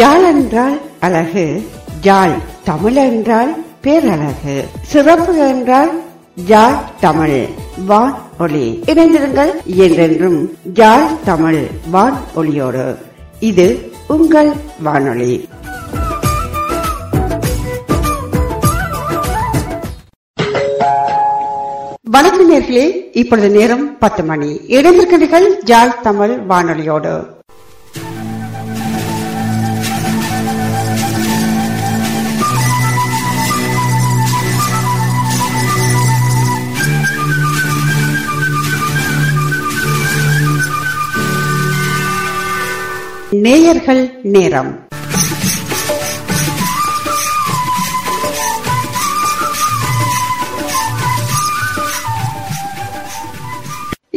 யாழ் என்றால் அழகு யாழ் தமிழ் என்றால் பேரழகு சிறப்பு என்றால் யாழ் தமிழ் வான் ஒளி. இணைந்திருங்கள் என்றென்றும் யாழ் தமிழ் வான் ஒளியோடு. இது உங்கள் வானொலி. வணக்கம் நேர்களே இப்பொழுது நேரம் பத்து மணி. இடைந்திருக்கிறீர்கள் ஜால் தமிழ் வானொலியோடு. நேயர்கள் நேரம்.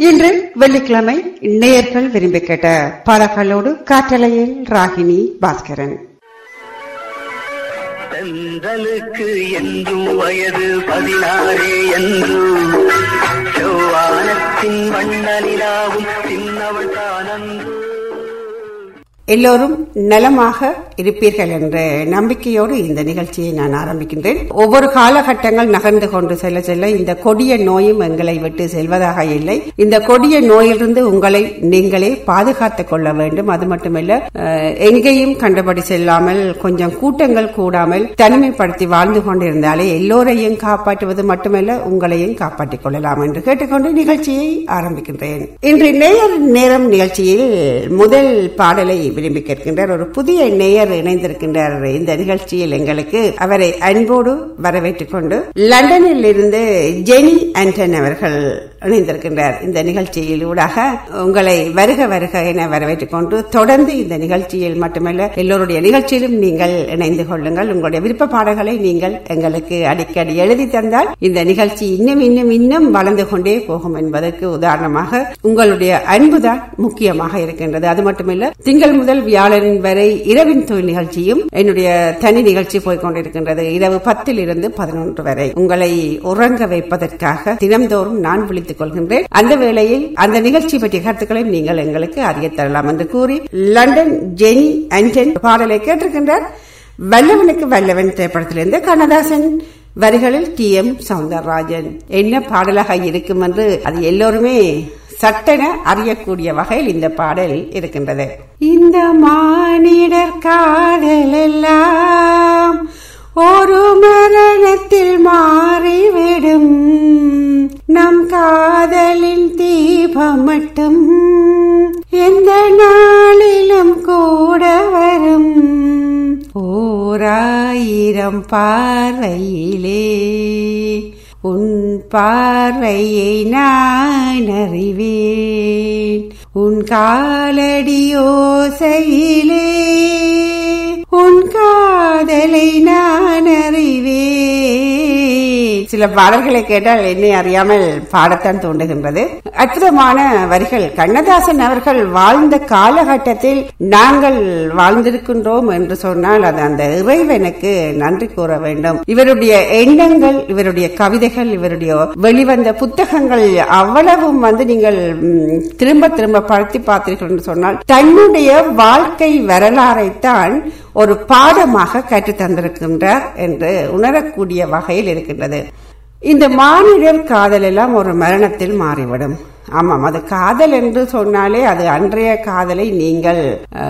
இன்று வெள்ளிக்கிழமை நேயர்கள் விரும்பி கேட்ட பாடல்களோடு காற்றலையில் ராகினி பாஸ்கரன். தென்றலுக்கு என்றும் வயது பதினாறே என்று. செவ்வானத்தின் வண்ணலிலாவும் சின்னவள் தானன்று எல்லோரும் நலமாக இருப்பீர்கள் என்ற நம்பிக்கையோடு இந்த நிகழ்ச்சியை நான் ஆரம்பிக்கின்றேன். ஒவ்வொரு காலகட்டங்கள் நகர்ந்து கொண்டு செல்ல செல்ல இந்த கொடிய நோயும் எங்களை விட்டு செல்வதாக இல்லை. இந்த கொடிய நோயிலிருந்து உங்களை நீங்களே பாதுகாத்துக் கொள்ள வேண்டும். அது மட்டுமல்ல எங்கேயும் கண்டபடி செல்லாமல் கொஞ்சம் கூட்டங்கள் கூடாமல் தனிமைப்படுத்தி வாழ்ந்து கொண்டிருந்தாலே எல்லோரையும் காப்பாற்றுவது மட்டுமல்ல உங்களையும் காப்பாற்றிக் கொள்ளலாம் என்று கேட்டுக்கொண்டு நிகழ்ச்சியை ஆரம்பிக்கின்றேன். இன்று நேர் நேரம் நிகழ்ச்சியில் முதல் பாடலை விரும்பி கேட்கின்றார். ஒரு புதிய நேயர் இணைந்திருக்கின்றார் இந்த நிகழ்ச்சியில் எங்களுக்கு அவரை அன்போடு வரவேற்றுக் கொண்டு லண்டனில் இருந்து ஜெனி ஆண்டன் அவர்கள் இணைந்திருக்கின்றார். இந்த நிகழ்ச்சியில் ஊடாக உங்களை வருக வருக என வரவேற்றுக் கொண்டு தொடர்ந்து இந்த நிகழ்ச்சியில் மட்டுமல்ல எல்லோருடைய நிகழ்ச்சியிலும் நீங்கள் இணைந்து கொள்ளுங்கள். உங்களுடைய விருப்ப பாடல்களை நீங்கள் எங்களுக்கு அடிக்கடி எழுதி தந்தால் இந்த நிகழ்ச்சி இன்னும் இன்னும் இன்னும் வளர்ந்து கொண்டே போகும் என்பதற்கு உதாரணமாக உங்களுடைய அன்புதான் முக்கியமாக இருக்கின்றது. அது மட்டுமல்ல திங்கள் முதல் வியாழனின் வரை இரவின் தொழில் நிகழ்ச்சியும் என்னுடைய தனி நிகழ்ச்சி போய்கொண்டிருக்கின்றது இரவு பத்தில் இருந்து பதினொன்று வரை. உங்களை உறங்க வைப்பதற்காக தினம்தோறும் நான் விழித்துக் கொள்கின்றேன். அந்த வேளையில் அந்த நிகழ்ச்சி பற்றிய கருத்துக்களை நீங்கள் எங்களுக்கு அறிய தரலாம் என்று கூறி லண்டன் ஜெனி அண்டன் பாடலை கேட்டிருக்கின்றார். வல்லவனுக்கு வல்லவன் திரைப்படத்திலிருந்து கண்ணதாசன் வரிகளில் டி எம் சவுந்தரராஜன். என்ன பாடலாக இருக்கும் என்று அது எல்லோருமே சட்டென அறியக்கூடிய வகையில் இந்த பாடல் இருக்கின்றது. இந்த மானிடர் காதல் எல்லாம் ஒரு மரணத்தில் மாறிவிடும். நம் காதலின் தீபம் மட்டும் எந்த நாளிலும் கூட வரும். ஓராயிரம் பார்வையிலே உன் பார்வையை நான் அறிவேன். உன் காலடியோசையிலே உன் காதலை நான் அறிவேன். சில பாடல்களை கேட்டால் என்னை அறியாமல் பாடத்தான் தோன்றுகின்றது. அற்புதமான வரிகள். கண்ணதாசன் அவர்கள் வாழ்ந்த காலகட்டத்தில் நாங்கள் வாழ்ந்திருக்கின்றோம் என்று சொன்னால் அது அந்த இறைவனுக்கு நன்றி கூற வேண்டும். இவருடைய எண்ணங்கள் இவருடைய கவிதைகள் இவருடைய வெளிவந்த புத்தகங்கள் அவ்வளவும் வந்து நீங்கள் திரும்ப திரும்ப படுத்தி பார்த்தீர்கள் என்று சொன்னால் தன்னுடைய வாழ்க்கை வரலாறைத்தான் ஒரு பாடமாக கற்றுத் தந்திருக்கின்றார் என்று உணரக்கூடிய வகையில் இருக்கின்றது. இந்த மானிடர் காதல் எல்லாம் ஒரு மரணத்தில் மாறிவிடும். ஆமாம் அது காதல் என்று சொன்னாலே அது அன்றைய காதலை நீங்கள்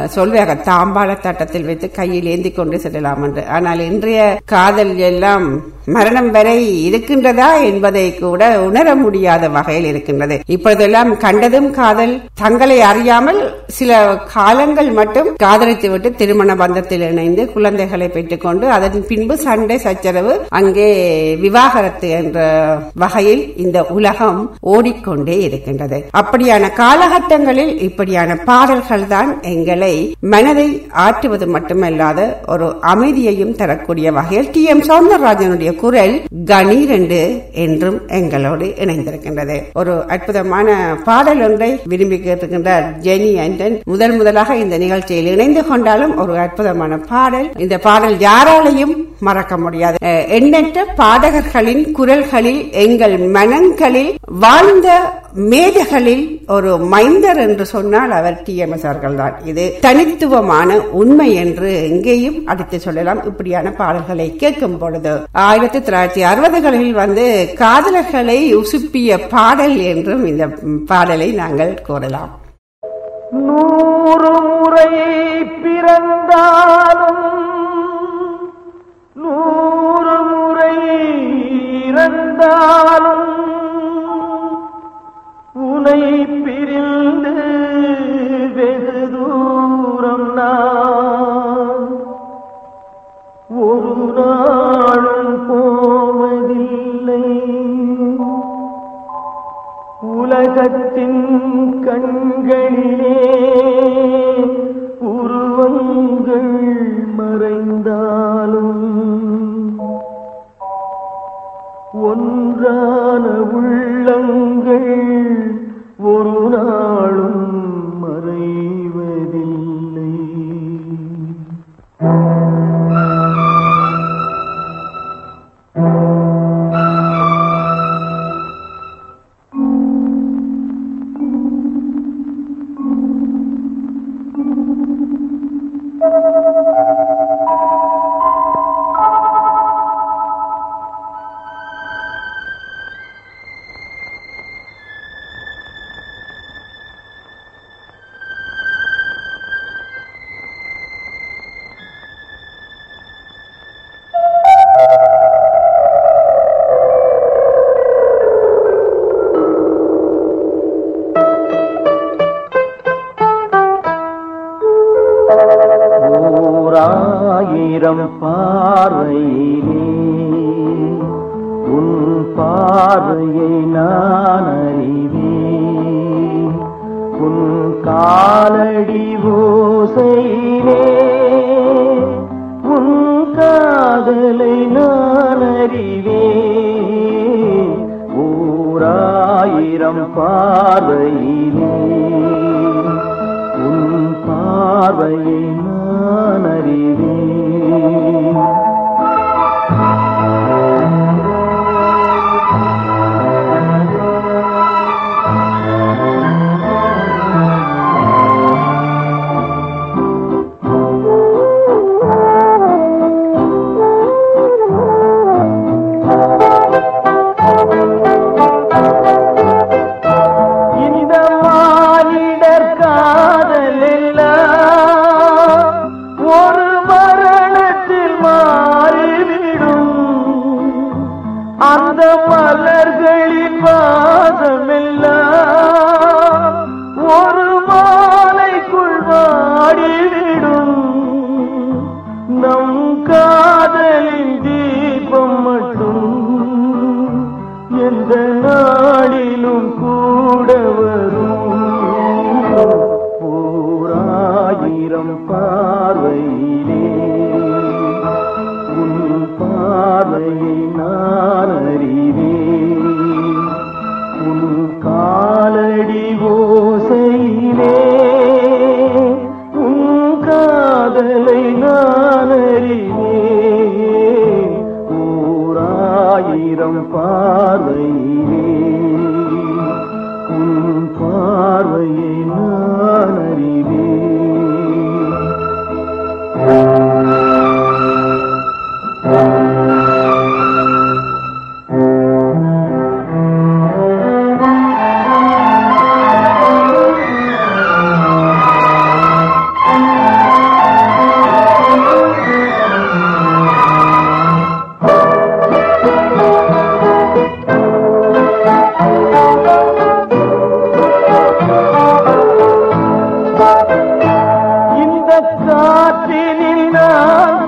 சொல்வாக தாம்பாள தட்டத்தில் வைத்து கையில் ஏந்தி கொண்டு செல்லலாம் என்று. ஆனால் இன்றைய காதல் எல்லாம் மரணம் வரை இருக்கின்றதா என்பதை கூட உணர முடியாத வகையில் இருக்கின்றது. இப்பொழுதெல்லாம் கண்டதும் காதல் தங்களை அறியாமல் சில காலங்கள் மட்டும் காதலித்து விட்டு திருமண பந்தத்தில் இணைந்து குழந்தைகளை பெற்றுக்கொண்டு அதன் பின்பு சண்டை சச்சரவு அங்கே விவாகரத்து என்ற வகையில் இந்த உலகம் ஓடிக்கொண்டே இருக்கின்றது. அப்படியான காலகட்டங்களில் இப்படியான பாடல்கள் தான் எங்களை மனதை ஆற்றுவது மட்டுமல்லாத ஒரு அமைதியையும் தரக்கூடிய வகையில் டி எம் சௌந்தரராஜனுடைய குரல் கணீர் என்றும் எங்களோடு இணைந்திருக்கின்றது. ஒரு அற்புதமான பாடல் ஒன்றை விரும்பி கேட்டிருக்கின்றார் ஜெனி அண்டன். முதன் முதலாக இந்த நிகழ்ச்சியில் இணைந்து கொண்டாலும் ஒரு அற்புதமான பாடல். இந்த பாடல் யாராலையும் மறக்க முடியாது. எண்ணற்ற பாடகர்களின் குரல்களில் எங்கள் மனங்களில் வாழ்ந்த மேதைகளில் ஒரு மைந்தர் என்று சொன்னால் அவர் டி. எம். எஸ். அவர்கள் தான் இது தனித்துவமான உண்மை என்று எங்கேயும் அடுத்து சொல்லலாம். இப்படியான பாடல்களை கேட்கும் பொழுது ஆயிரத்தி தொள்ளாயிரத்தி அறுபதுகளில் வந்து காதலர்களை உசுப்பிய பாடல் என்றும் இந்த பாடலை நாங்கள் கூறலாம். நூறு முறை பிறந்தாலும் நூறு முறை இறந்தாலும் உன்னை பிரிந்து வெகு தூரம் நான் ஒரு நாள்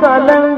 கலங்க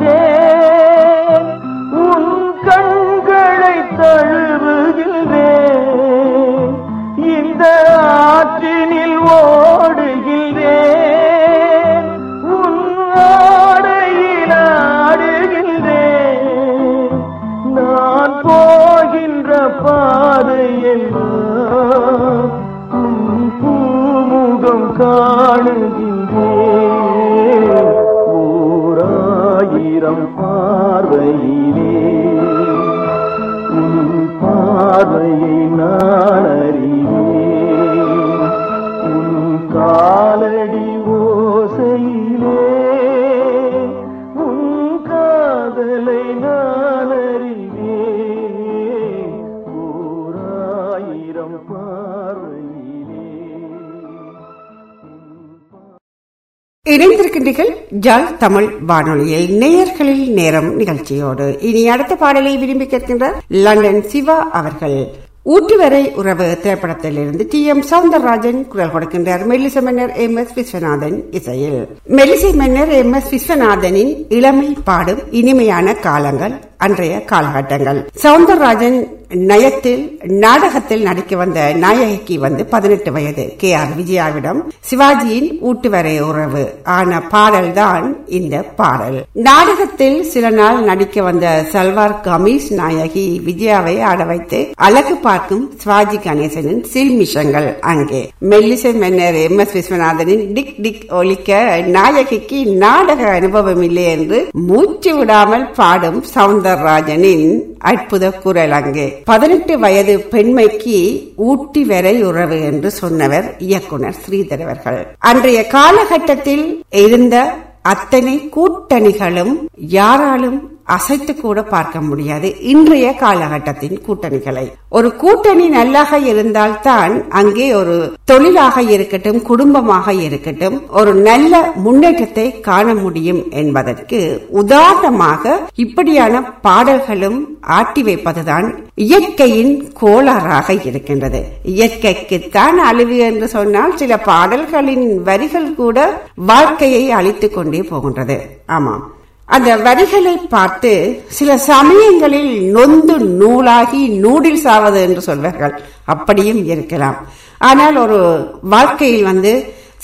ஜால் தமிழ் வானொலியில் நேயர்களில் நேரம் நிகழ்ச்சியோடு இனி அடுத்த பாடலை விரும்பி கேட்கின்றார் லண்டன் சிவா அவர்கள். ஊற்றுவரை உறவு திரைப்படத்திலிருந்து டி எம் சவுந்தரராஜன் குரல் கொடுக்கின்றார். மெல்லிசை மன்னர் எம் எஸ் விஸ்வநாதன் இசையில். மெல்லிசை மன்னர் எம் எஸ் விஸ்வநாதனின் இளமை பாடும் இனிமையான காலங்கள் அன்றைய காலகட்டங்கள். சவுந்தரராஜன் நயத்தில் நாடகத்தில் நடிக்க வந்த நாயகிக்கு வந்து பதினெட்டு வயது. கே. ஆர். விஜயாவிடம் சிவாஜியின் ஊட்டுவரை உறவு. ஆன பாடல் தான் இந்த பாடல். நாடகத்தில் சில நாள் நடிக்க வந்த சல்வார் கமீஷ் நாயகி விஜயாவை ஆட வைத்து அழகு பார்க்கும் சிவாஜி கணேசனின் சில்மிஷங்கள் அங்கே. மெல்லிசை மன்னர் எம். எஸ். விஸ்வநாதனின் டிக் டிக் ஒலிக்க நாயகிக்கு நாடக அனுபவம் இல்லை என்று மூச்சு விடாமல் பாடும் சவுந்தரராஜனின் அற்புத குரல் அங்கே. பதினெட்டு வயது பெண்மைக்கு ஊட்டி வரை உறவு என்று சொன்னவர் இயக்குனர் ஸ்ரீதர் அவர்கள். அன்றைய காலகட்டத்தில் இருந்த அத்தனை கூட்டணிகளும் யாராலும் அசைத்து கூட பார்க்க முடியாது. இன்றைய காலகட்டத்தின் கூட்டணிகளை. ஒரு கூட்டணி நல்லாக இருந்தால்தான் அங்கே ஒரு தொழிலாக இருக்கட்டும் குடும்பமாக இருக்கட்டும் ஒரு நல்ல முன்னேற்றத்தை காண முடியும் என்பதற்கு உதாரணமாக இப்படியான பாடல்களும் ஆட்டி வைப்பதுதான் இயற்கையின் கோளாறாக இருக்கின்றது. இயற்கைக்குத்தான் அழிவு என்று சொன்னால் சில பாடல்களின் வரிகள் கூட வாழ்க்கையை அழித்துக் கொண்டே போகின்றது. ஆமாம். அந்த வரிகளை பார்த்து சில சமயங்களில் நொந்து நூலாகி நூடில் சாவது என்று சொல்வார்கள். அப்படியும் இருக்கலாம். ஆனால் ஒரு வாழ்க்கையில் வந்து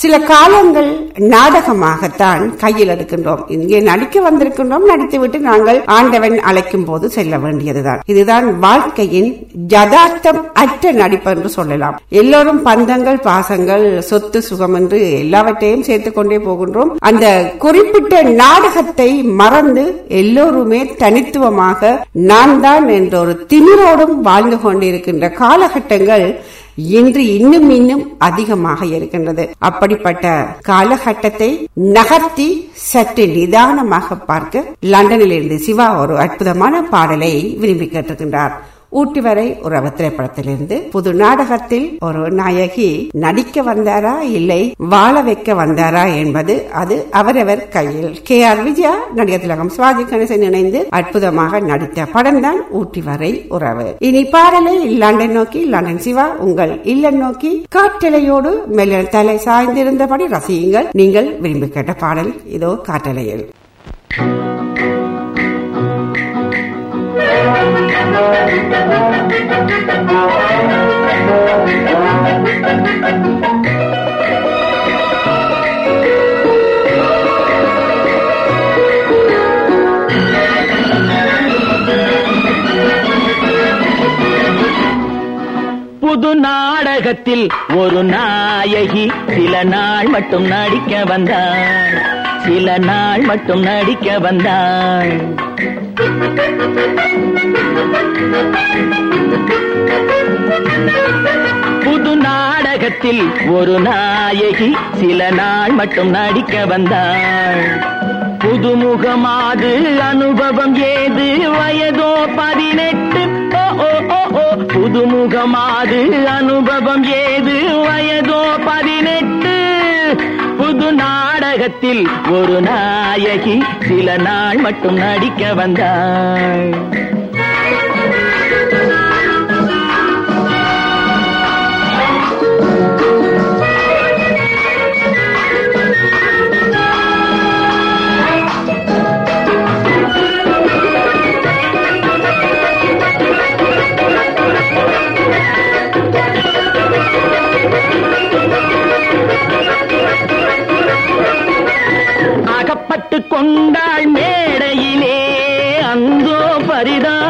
சில காலங்கள் நாடகமாகத்தான் கையில் எடுக்கின்றோம். இங்கே நடிக்க வந்திருக்கின்றோம். நடித்துவிட்டு நாங்கள் ஆண்டவன் அழைக்கும் போது செல்ல வேண்டியதுதான். இதுதான் வாழ்க்கையின் ஜதார்த்தம் அற்ற நடிப்பு என்று சொல்லலாம். எல்லோரும் பந்தங்கள் பாசங்கள் சொத்து சுகம் என்று எல்லாவற்றையும் சேர்த்துக் கொண்டே போகின்றோம். அந்த குறிப்பிட்ட நாடகத்தை மறந்து எல்லோருமே தனித்துவமாக நான் தான் என்ற ஒரு திமிரோடும் வாழ்ந்து கொண்டிருக்கின்ற காலகட்டங்கள் இன்று இன்னும் இன்னும் அதிகமாக இருக்கின்றது. அப்படிப்பட்ட காலகட்டத்தை நகர்த்தி சற்று நிதானமாக பார்க்க லண்டனில் இருந்து சிவா ஒரு அற்புதமான பாடலை விரும்பி கேட்டிருக்கின்றார். ஊட்டி வரை உறவு திரைப்படத்திலிருந்து புது நாடகத்தில் ஒரு நாயகி நடிக்க வந்தாரா இல்லை வாழ வைக்க வந்தாரா என்பது அது அவரவர் கையில். கே ஆர் விஜயா நடிகர் திலகம் சுவாதி கணேசன் இணைந்து அற்புதமாக நடித்த படம் தான் ஊட்டி வரை உறவு. இனி பாடலை லண்டன் நோக்கி லண்டன் சிவா உங்கள் இல்லம் நோக்கி காற்றலையோடு மெல்ல தலை சாய்ந்திருந்தபடி ரசியுங்கள். நீங்கள் விரும்பி கேட்ட பாடல் இதோ காற்றலையில். புது நாடகத்தில் ஒரு நாயகி சில நாள் மட்டும் நடிக்க வந்தாள். சில நாள் மட்டும் நடிக்க வந்தாள். புது நாடகத்தில் ஒரு நாயகி சில நாள் மட்டும் நடிக்க வந்தாள். புதுமுகமாது அனுபவம் ஏது? வயதோ பதினெட்டு. ஓ புதுமுகமாது அனுபவம் ஏது? வயதோ பதினெட்டு. புது நாடகத்தில் ஒரு நாயகி சில நாள் மட்டும் நடிக்க வந்தாள். அகப்பட்டு கொண்டாள் மேடையிலே அந்தோ பரிதாபம்.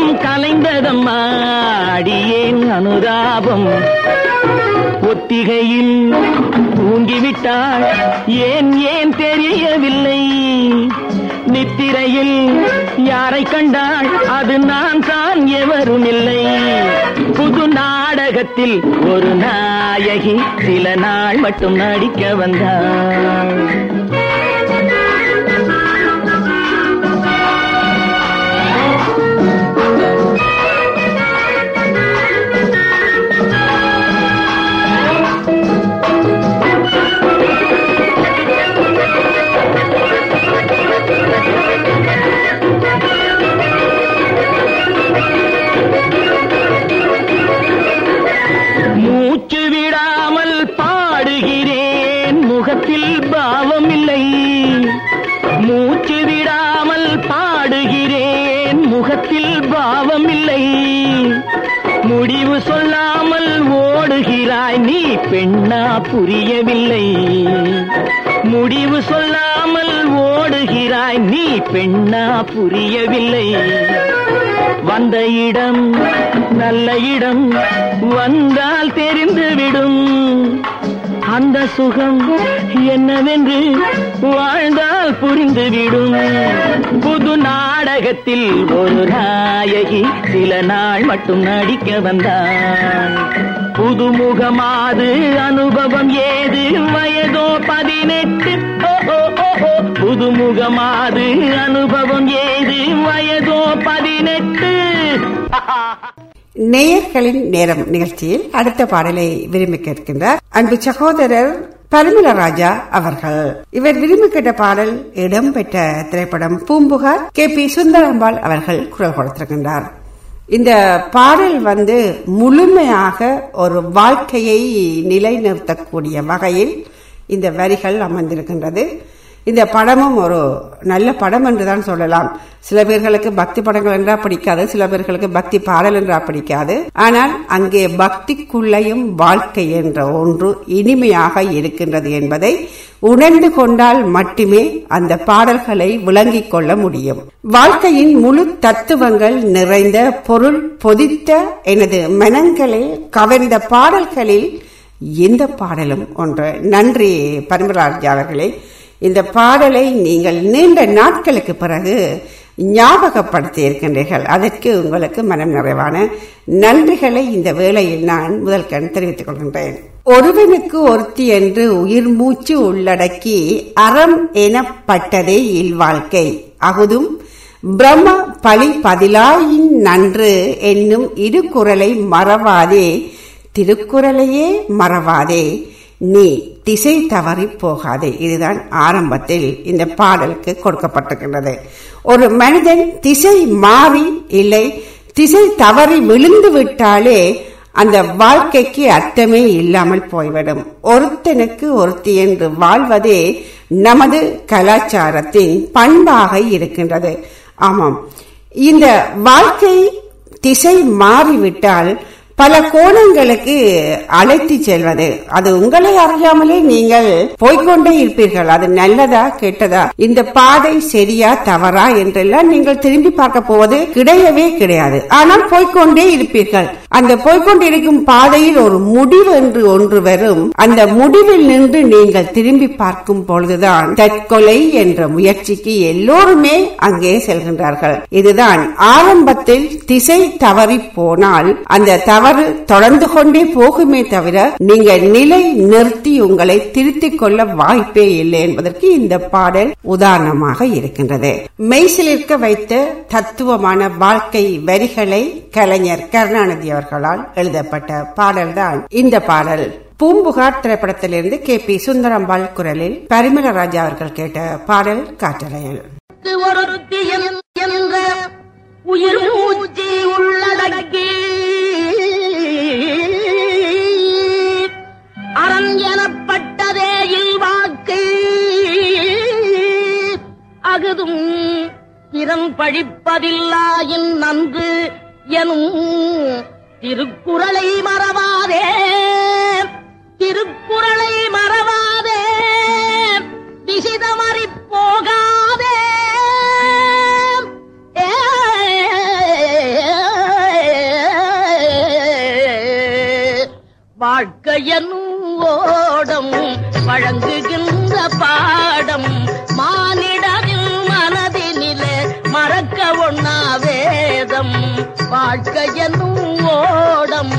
மனம் கலைந்ததம்மா அடியேன் அனுதாபம். ஒத்திகையில் தூங்கிவிட்டாள். ஏன் ஏன் தெரியவில்லை? நித்திரையில் யாரை கண்டாள்? அது நான் தான் எவரும் இல்லை. புது நாடகத்தில் ஒரு நாயகி சில நாள் மட்டும் நடிக்க வந்தாள். பெண்ணா புரியவில்லை. முடிவு சொல்லாமல் ஓடுகிறாய் நீ பெண்ணா புரியவில்லை. வந்த இடம் நல்ல இடம் வந்தால் தெரிந்துவிடும் அந்த சுகம் என்னவென்று வாழ்ந்தால் புரிந்துவிடும் புது நாடகத்தில் ஒரு நாயகி சில நாள் மட்டும் நடிக்க வந்தான். புதுமுகமாது அனுபவம் ஏது? வயதோ பதினெட்டு. புதுமுகமாது அனுபவம் ஏது? வயதோ பதினெட்டு. நேயர்களின் நேரம் நிகழ்ச்சியில் அடுத்த பாடலை விரும்பி கேட்கின்றார் அன்பு சகோதரர் பரிமள ராஜா அவர்கள். இவர் விரும்பி கேட்ட பாடல் இடம்பெற்ற திரைப்படம் பூம்புகார் கே. பி. சுந்தரம்பாள் அவர்கள் குரல் கொடுத்திருக்கின்றார். இந்த பாடல் வந்து முழுமையாக ஒரு வாழ்க்கையை நிலைநிறுத்தக்கூடிய வகையில் இந்த வரிகள் அமர்ந்திருக்கின்றது. இந்த படமும் ஒரு நல்ல படம் என்றுதான் சொல்லலாம். சில பேர்களுக்கு பக்தி படங்கள் என்றா பிடிக்காது சில பேர்களுக்கு பக்தி பாடல் என்றா பிடிக்காது. ஆனால் அங்கே பக்திக்குள்ளையும் வாழ்க்கை என்ற ஒன்று இனிமையாக இருக்கின்றது என்பதை உணர்ந்து கொண்டால் மட்டுமே அந்த பாடல்களை விளங்கிக் கொள்ள முடியும். வாழ்க்கையின் முழு தத்துவங்கள் நிறைந்த பொருள் பொதித்த எனது மனங்களை கவர்ந்த பாடல்களில் இந்த பாடலும் ஒன்று. நன்றி பரமராஜா அவர்களே. இந்த பாடலை நீங்கள் நீண்ட நாட்களுக்கு பிறகு ஞாபகப்படுத்தி இருக்கின்றீர்கள் அதற்கு உங்களுக்கு மனம் நிறைவான நன்றிகளை இந்த வேளையில் நான் முதல் கண் தெரிவித்துக் கொள்கின்றேன். ஒருவனுக்கு ஒருத்தி என்று உயிர் மூச்சு உள்ளடக்கி அறம் எனப்பட்டதே இல்வாழ்க்கை. அகுதும் பிரம்ம பழி பதிலாயின் நன்று என்னும் இரு குரலை மறவாதே திருக்குறளையே மறவாதே. நீ திசை தவறி போகாதே. இதுதான் ஆரம்பத்தில் இந்த பாடலுக்கு கொடுக்கப்பட்டிருக்கின்றது. ஒரு மனிதன் திசை மாறி இல்லை திசை தவறி விழுந்து விட்டாலே அந்த வாழ்க்கைக்கு அர்த்தமே இல்லாமல் போய்விடும். ஒருத்தனுக்கு ஒருத்தி என்று வாழ்வதே நமது கலாச்சாரத்தின் பண்பாக இருக்கின்றது. ஆமாம். இந்த வாழ்க்கை திசை மாறிவிட்டால் பல கோணங்களுக்கு அழைத்து செல்வது. அது உங்களை அறியாமலே நீங்கள் போய்கொண்டே இருப்பீர்கள். அது நல்லதா கெட்டதா? இந்த பாதை சரியா தவறா என்றெல்லாம் நீங்கள் திரும்பி பார்க்க போவது கிடையவே கிடையாது. ஆனால் போய்கொண்டே இருப்பீர்கள். அந்த போய்கொண்டிருக்கும் பாதையில் ஒரு முடிவு என்று ஒன்று வரும். அந்த முடிவில் நின்று நீங்கள் திரும்பி பார்க்கும் பொழுதுதான் தற்கொலை என்ற முயற்சிக்கு எல்லோருமே அங்கே செல்கின்றார்கள். இதுதான் ஆரம்பத்தில் திசை தவறி போனால் அந்த தவறு தவறு தொடர்ந்து கொண்டே போகுமே தவிர நீங்க நிலை நிறுத்தி உங்களை திருத்திக் கொள்ள வாய்ப்பே இல்லை என்பதற்கு இந்த பாடல் உதாரணமாக இருக்கின்றது. மெய்சிலிருக்க வைத்த தத்துவமான வாழ்க்கை வரிகளை கலைஞர் கருணாநிதி அவர்களால் எழுதப்பட்ட பாடல்தான் இந்த பாடல். பூம்புகார் திரைப்படத்திலிருந்து கே. பி. சுந்தரம்பாள் குரலில் பரிமள ராஜா அவர்கள் கேட்ட பாடல் காற்றலையல். உயிர் மூச்சி உள்ளடக்கி அரண் எனப்பட்டதே இல்வாக்கு. அகுதும் திறம் பழிப்பதில்லாயின் நன்று எனும் திருக்குறளை மறவாதே. திருக்குறளை மறவாதே. திசிதமறி போகாதே. வாழ்க்கையனும் ஓடம் வழங்குகின்ற பாடம் மானிடரின் மனதே மறக்க ஒண்ணா வேதம். வாழ்க்கையனும் ஓடம்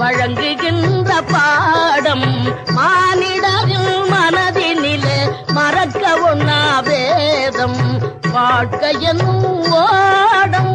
வழங்குகின்ற பாடம் மானிடரின் மனதினிலே மறக்க ஒண்ணா வேதம். வாழ்க்கையனும் ஓடம்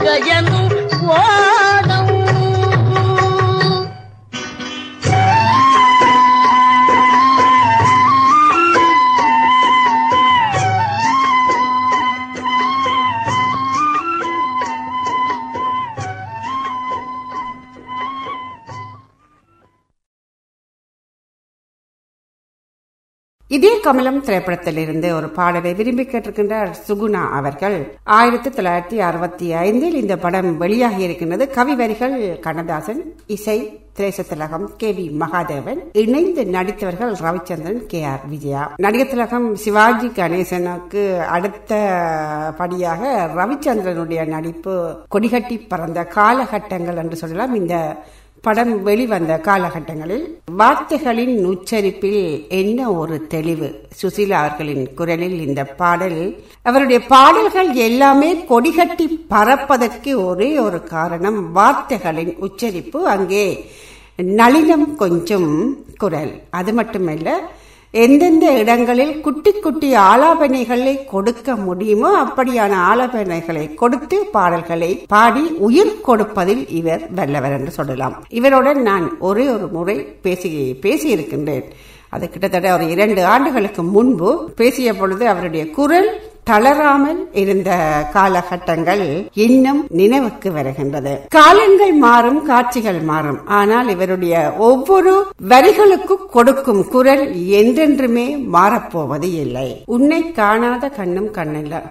வாழ்க்கையனும் ஓடம் இதே கமலம் திரைப்படத்திலிருந்து ஒரு பாடலை விரும்பி கேட்டிருக்கின்றார் சுகுணா அவர்கள். ஆயிரத்தி தொள்ளாயிரத்தி அறுபத்தி ஐந்தில் இந்த படம் வெளியாகி இருக்கின்றது. கவி வரிகள் கண்ணதாசன் இசை திரைசத்திலகம் கே வி மகாதேவன் இணைந்து நடித்தவர்கள் ரவிச்சந்திரன் கே ஆர் விஜயா. நடிகர் திலகம் சிவாஜி கணேசனுக்கு அடுத்த படியாக ரவிச்சந்திரனுடைய நடிப்பு கொடிகட்டி பறந்த காலகட்டங்கள் என்று சொல்லலாம். இந்த படம் வெளிவந்த காலகட்டங்களில் வார்த்தைகளின் உச்சரிப்பில் என்ன ஒரு தெளிவு? சுசீலா அவர்களின் குரலில் இந்த பாடல் அவருடைய பாடல்கள் எல்லாமே கொடிகட்டி பறப்பதற்கு ஒரே ஒரு காரணம் வார்த்தைகளின் உச்சரிப்பு. அங்கே நளினம் கொஞ்சம் குரல். அது மட்டுமல்ல எந்தெந்த இடங்களில் குட்டி குட்டி ஆலாபனைகளை கொடுக்க முடியுமோ அப்படியான ஆலாபனைகளை கொடுத்து பாடல்களை பாடி உயிர் கொடுப்பதில் இவர் வல்லவர் என்று சொல்லலாம். இவருடன் நான் ஒரே ஒரு முறை பேசி பேசியிருக்கின்றேன். அது கிட்டத்தட்ட ஒரு இரண்டு ஆண்டுகளுக்கு முன்பு பேசிய பொழுது அவருடைய குரல் தளராமல் இருந்த காலகட்டங்கள் இன்னும் நினைவுக்கு வருகின்றது. காலங்கள் மாறும் காட்சிகள் மாறும். ஆனால் இவருடைய ஒவ்வொரு வரிகளுக்கும் கொடுக்கும் குரல் என்றென்றுமே மாறப்போவது இல்லை. உன்னை காணாத கண்ணும் கண்ணல்ல.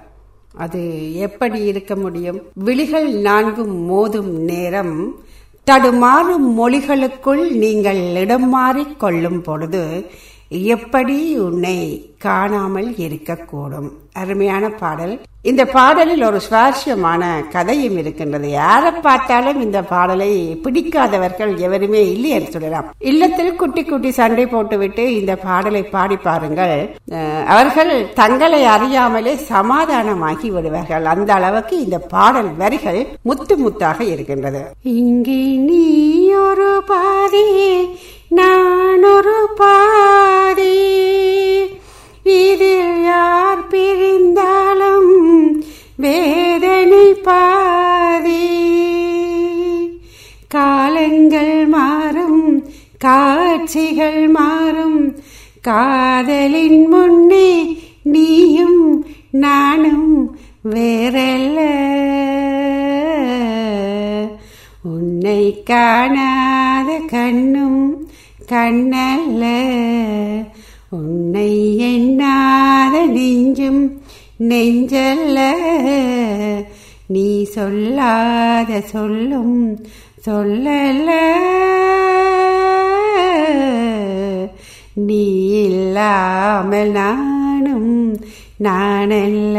அது எப்படி இருக்க முடியும்? விழிகள் நான்கும் மோதும் நேரம். தடுமாறும் மொழிகளுக்குள் நீங்கள் இடம் மாறிக் கொள்ளும் பொழுது எப்படி உன்னை காணாமல் இருக்கக்கூடும்? அருமையான பாடல். இந்த பாடலில் ஒரு சுவாரஸ்யமான கதையும் இருக்கின்றது. யாரை பார்த்தாலும் இந்த பாடலை பிடிக்காதவர்கள் எவருமே இல்லை என்று சொல்லலாம். இல்லத்தில் குட்டி குட்டி சண்டை போட்டுவிட்டு இந்த பாடலை பாடி பாருங்கள். அவர்கள் தங்களை அறியாமலே சமாதானமாகி விடுவார்கள். அந்த அளவுக்கு இந்த பாடல் வரிகள் முத்து முத்தாக இருக்கின்றது. இங்கே நீ ஒரு பாதி நானொரு பாதி. இதில் யார் பிரிந்தாலும் வேதனை பாதி. காலங்கள் மாறும் காட்சிகள் மாறும். காதலின் முன்னே நீயும் நானும் வேறல்ல. உன்னை காணாத கண்ணும் கண்ணல்ல உன்னை எண்ணாத நெஞ்சும் நெஞ்சல்ல. நீ சொல்லாத சொல்லும் சொல்லல நீ இல்லாமல் நானும் நானல்ல.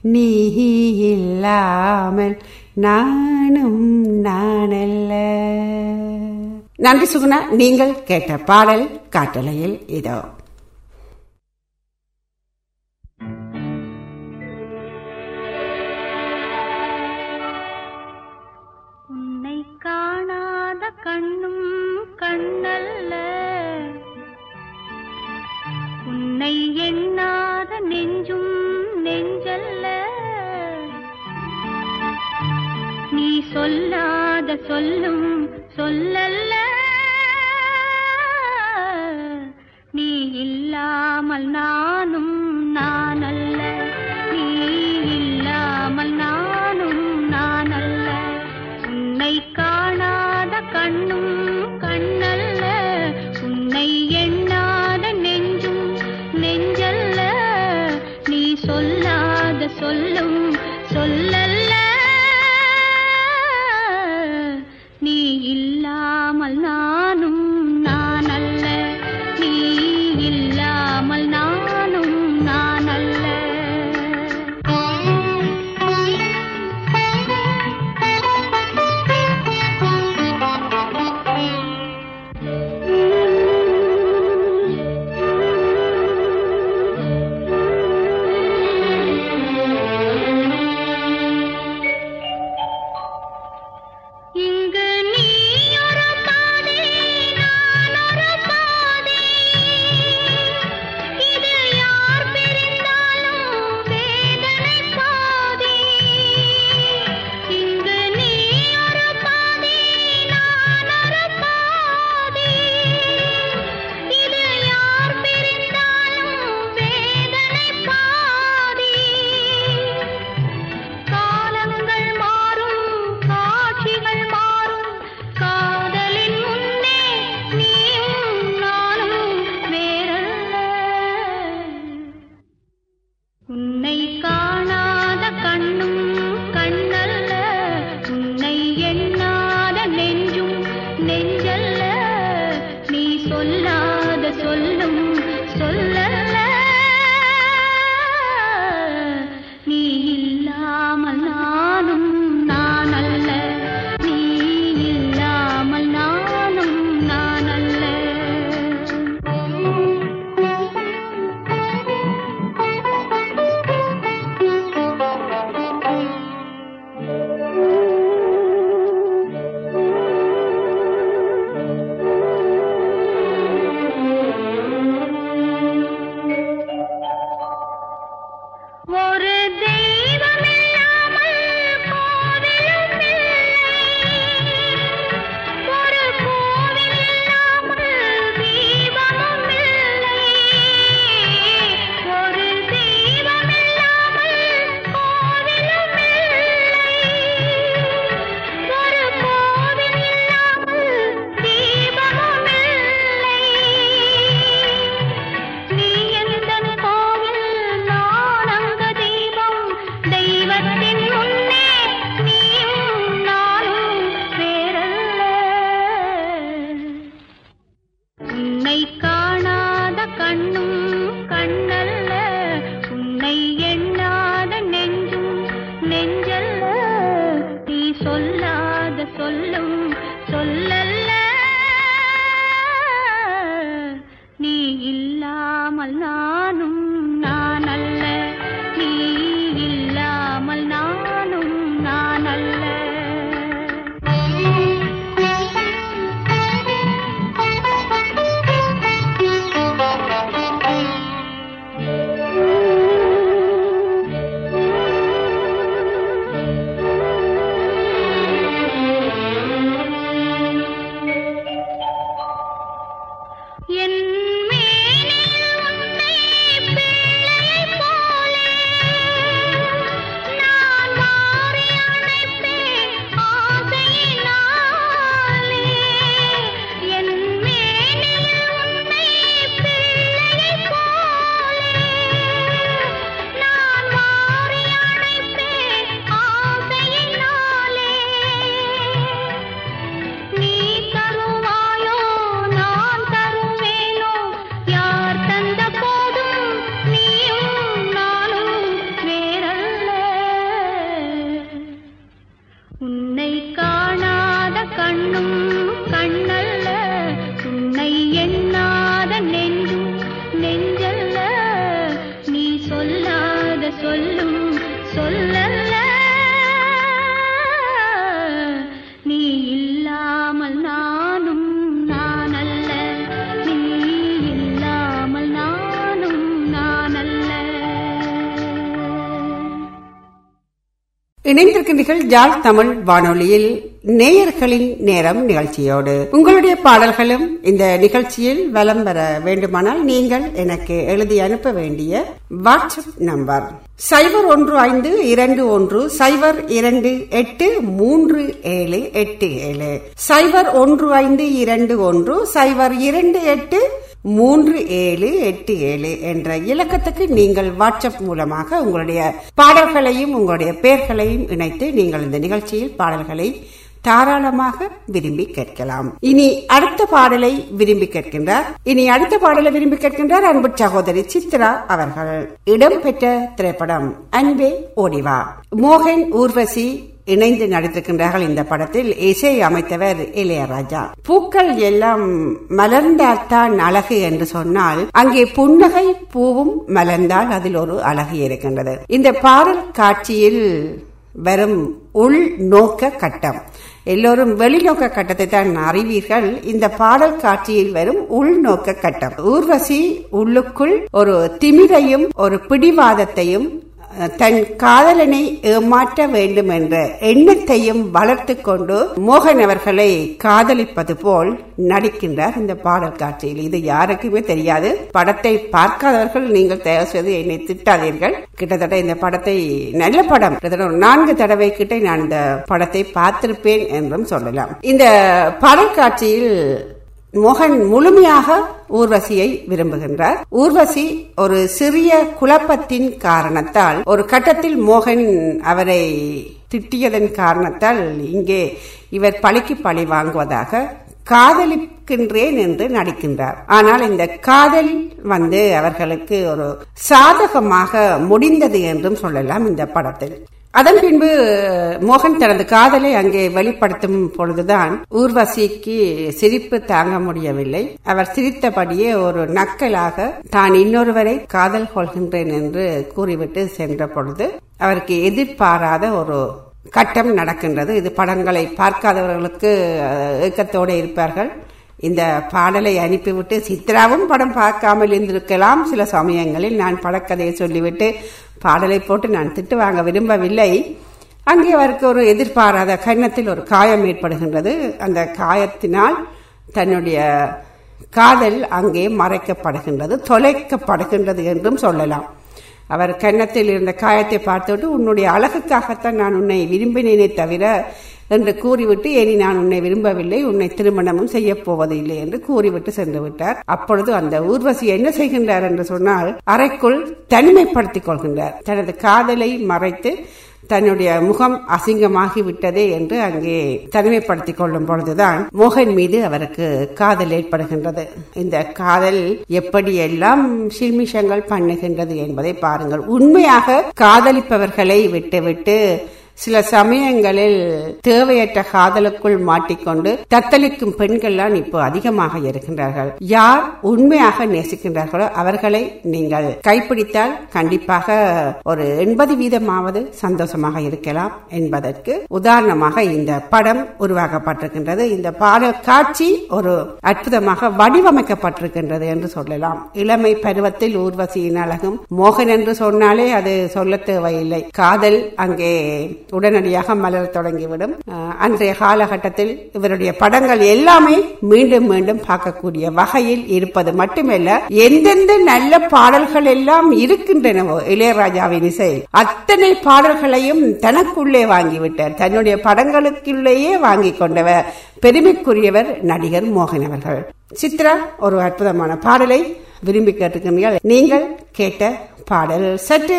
நீ இல்லாமல் நானும் நானல்ல. நன்றி சுகுணா நீங்கள் கேட்ட பாடல் காட்டலையில் இதோ. உன்னை காணாத கண்ணும் கண்ணல்ல. உன்னை எண்ணாத நெஞ்சும் நெஞ்சல்ல. நீ சொல்லாத சொல்லும் சொல்லல்ல. நீ இல்லாமல் நானும் இணைந்திருக்கின்றீர்கள் ஜாழ் தமிழ் வானொலியில் நேயர்களின் நேரம் நிகழ்ச்சியோடு. உங்களுடைய பாடல்களும் இந்த நிகழ்ச்சியில் வலம் பெற வேண்டுமானால் நீங்கள் எனக்கு எழுதி அனுப்ப வேண்டிய வாட்ஸ்அப் நம்பர். சைபர் ஒன்று ஐந்து இரண்டு ஒன்று சைபர் இரண்டு எட்டு மூன்று ஏழு எட்டு ஏழு. சைபர் ஒன்று ஐந்து இரண்டு ஒன்று சைபர் இரண்டு எட்டு மூன்று ஏழு எட்டு ஏழு என்ற இலக்கத்துக்கு நீங்கள் வாட்ஸ்அப் மூலமாக உங்களுடைய பாடல்களையும் உங்களுடைய பெயர்களையும் இணைத்து நீங்கள் இந்த நிகழ்ச்சியில் பாடல்களை தாராளமாக விரும்பி கேட்கலாம். இனி அடுத்த பாடலை விரும்பி கேட்கின்றார். இனி அடுத்த பாடலை விரும்பி கேட்கின்றார் அன்பு சகோதரி சித்ரா அவர்கள். இடம்பெற்ற திரைப்படம் அன்பே ஓடிவா. மோகன் ஊர்வசி இணைந்து நடித்திருக்கின்றார்கள் இந்த படத்தில் இசை அமைத்தவர் இளையராஜா. பூக்கள் எல்லாம் மலர்ந்தால்தான் அழகு என்று சொன்னால் அங்கே புன்னகை பூவும் மலர்ந்தால் அதில் ஒரு அழகு இருக்கின்றது. இந்த பாடல் காட்சியில் வரும் உள் நோக்க கட்டம். எல்லோரும் வெளிநோக்க கட்டத்தை தான் அறிவீர்கள். இந்த பாடல் காட்சியில் வரும் உள்நோக்க கட்டம். ஊர்வசி உள்ளுக்குள் ஒரு திமிரையும் ஒரு பிடிவாதத்தையும் தன் காதலனை ஏமாற்ற வேண்டும் என்ற எண்ணத்தையும் வளர்த்து கொண்டு மோகன் அவர்களை காதலிப்பது போல் நடிக்கின்றார் இந்த பாடல் காட்சியில். இது யாருக்குமே தெரியாது. படத்தை பார்க்காதவர்கள் நீங்கள் தயவு செய்து என்னை திட்டாதீர்கள். கிட்டத்தட்ட இந்த படத்தை நல்ல படம். கிட்டத்தட்ட ஒரு நான்கு தடவை கிட்ட நான் இந்த படத்தை பார்த்திருப்பேன் என்றும் சொல்லலாம். இந்த பாடல் காட்சியில் மோகன் முழுமையாக ஊர்வசியை விரும்புகின்றார். ஊர்வசி ஒரு சிறிய குழப்பத்தின் காரணத்தால் ஒரு கட்டத்தில் மோகன் அவரை திட்டியதன் காரணத்தால் இங்கே இவர் பழிக்கு பழி வாங்குவதாக காதலிக்கின்றேன் என்று நடிக்கின்றார். ஆனால் இந்த காதல் வந்து அவர்களுக்கு ஒரு சாதகமாக முடிந்தது என்றும் சொல்லலாம் இந்த படத்தில். அதன் பின்பு மோகன் தனது காதலை அங்கே வெளிப்படுத்தும் பொழுதுதான் ஊர்வசிக்கு சிரிப்பு தாங்க முடியவில்லை. அவர் சிரித்தபடியே ஒரு நக்கலாக தான் இன்னொருவரை காதல் கொள்கின்றேன் என்று கூறிவிட்டு சென்ற பொழுது அவருக்கு எதிர்பாராத ஒரு கட்டம் நடக்கின்றது. இது படங்களை பார்க்காதவர்களுக்கு ஏக்கத்தோடு இருப்பார்கள். இந்த பாடலை அனுப்பிவிட்டு சித்ராவும் படம் பார்க்காமல் இருந்திருக்கலாம். சில சமயங்களில் நான் படக்கதையை சொல்லிவிட்டு பாடலை போட்டு நான் திட்டு வாங்க விரும்பவில்லை. அங்கே அவருக்கு ஒரு எதிர்பாராத கன்னத்தில் ஒரு காயம் ஏற்படுகின்றது. அந்த காயத்தினால் தன்னுடைய காதல் அங்கே மறைக்கப்படுகின்றது தொலைக்கப்படுகின்றது என்றும் சொல்லலாம். அவர் கன்னத்தில் இருந்த காயத்தை பார்த்துவிட்டு உன்னுடைய அழகுக்காகத்தான் நான் உன்னை விரும்பினேனே தவிர என்று கூறிவிட்டு இனி நான் உன்னை விரும்பவில்லை உன்னை திருமணமும் செய்ய போவதில்லை என்று கூறிவிட்டு சென்று விட்டார். அப்பொழுது அந்த ஊர்வசி என்ன செய்கின்றார் என்று சொன்னால் அறைக்குள் தனிமைப்படுத்திக் கொள்கின்றார். தனது காதலை மறைத்து தன்னுடைய முகம் அசிங்கமாகி விட்டதே என்று அங்கே தனிமைப்படுத்திக் கொள்ளும் பொழுதுதான் மோகன் மீது அவருக்கு காதல் ஏற்படுகின்றது. இந்த காதல் எப்படியெல்லாம் சில்மிஷங்கள் பண்ணுகின்றது என்பதை பாருங்கள். உண்மையாக காதலிப்பவர்களை விட்டுவிட்டு சில சமயங்களில் தேவையற்ற காதலுக்குள் மாட்டிக்கொண்டு தத்தளிக்கும் பெண்கள்லாம் இப்போ அதிகமாக இருக்கின்றார்கள். யார் உண்மையாக நேசிக்கின்றார்களோ அவர்களை நீங்கள் கைப்பிடித்தால் கண்டிப்பாக ஒரு எண்பது வீதமாவது சந்தோஷமாக இருக்கலாம் என்பதற்கு உதாரணமாக இந்த படம் உருவாக்கப்பட்டிருக்கின்றது. இந்த பாடல் காட்சி ஒரு அற்புதமாக வடிவமைக்கப்பட்டிருக்கின்றது என்று சொல்லலாம். இளமை பருவத்தில் ஊர்வசியின் அழகும் மோகன் என்று சொன்னாலே அது சொல்ல தேவையில்லை. காதல் அங்கே உடனடியாக மலர தொடங்கிவிடும். அன்றைய காலகட்டத்தில் இவருடைய படங்கள் எல்லாமே மீண்டும் மீண்டும் பார்க்கக்கூடிய வகையில் இருப்பது மட்டுமல்ல எந்தெந்த நல்ல பாடல்கள் எல்லாம் இருக்கின்றனவோ இளையராஜாவின் இசை அத்தனை பாடல்களையும் தனக்குள்ளே வாங்கிவிட்டார். தன்னுடைய படங்களுக்குள்ளேயே வாங்கி கொண்டவர் பெருமைக்குரியவர் நடிகர் மோகன் அவர்கள். சித்ரா ஒரு அற்புதமான பாடலை விரும்பி கேட்டுக்கிறீர்கள் நீங்கள் கேட்ட பாடல் சற்று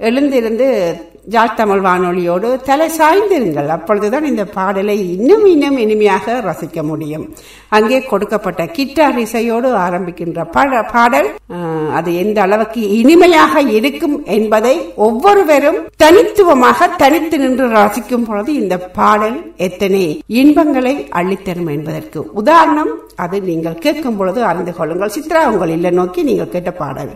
எழுந்திருந்து ஜாழ் வானொலியோடு தலை சாய்ந்திருங்கள். அப்பொழுதுதான் இந்த பாடலை இன்னும் இன்னும் இனிமையாக ரசிக்க முடியும். அங்கே கொடுக்கப்பட்ட கிட்டார் இசையோடு ஆரம்பிக்கின்ற பாடல் அது எந்த அளவுக்கு இனிமையாக இருக்கும் என்பதை ஒவ்வொருவரும் தனித்துவமாக தனித்து நின்று ரசிக்கும் பொழுது இந்த பாடல் எத்தனை இன்பங்களை அள்ளித்தரும் என்பதற்கு. உதாரணம் அது நீங்கள் கேட்கும் பொழுது அறிந்து கொள்ளுங்கள். சித்ரா உங்கள் இல்லை நோக்கி நீங்கள் கேட்ட பாடல்.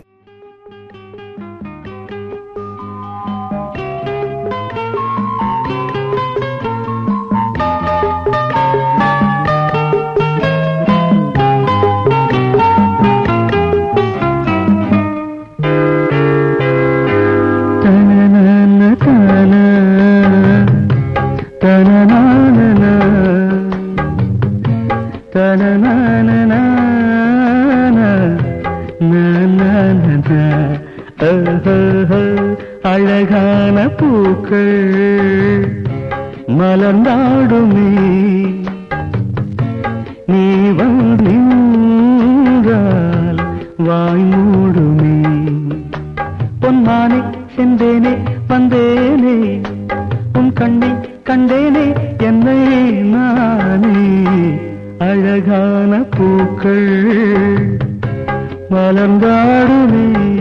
அழகான பூக்கள் மலர்ந்தாடுமே. நீ வந்தால் வாய் மூடுமே. பொன்மானே சென்றேனே வந்தேனே. உன் கண்ணை கண்டேனே என்னை நானே. அழகான பூக்கள் மலர்ந்தாடுமே.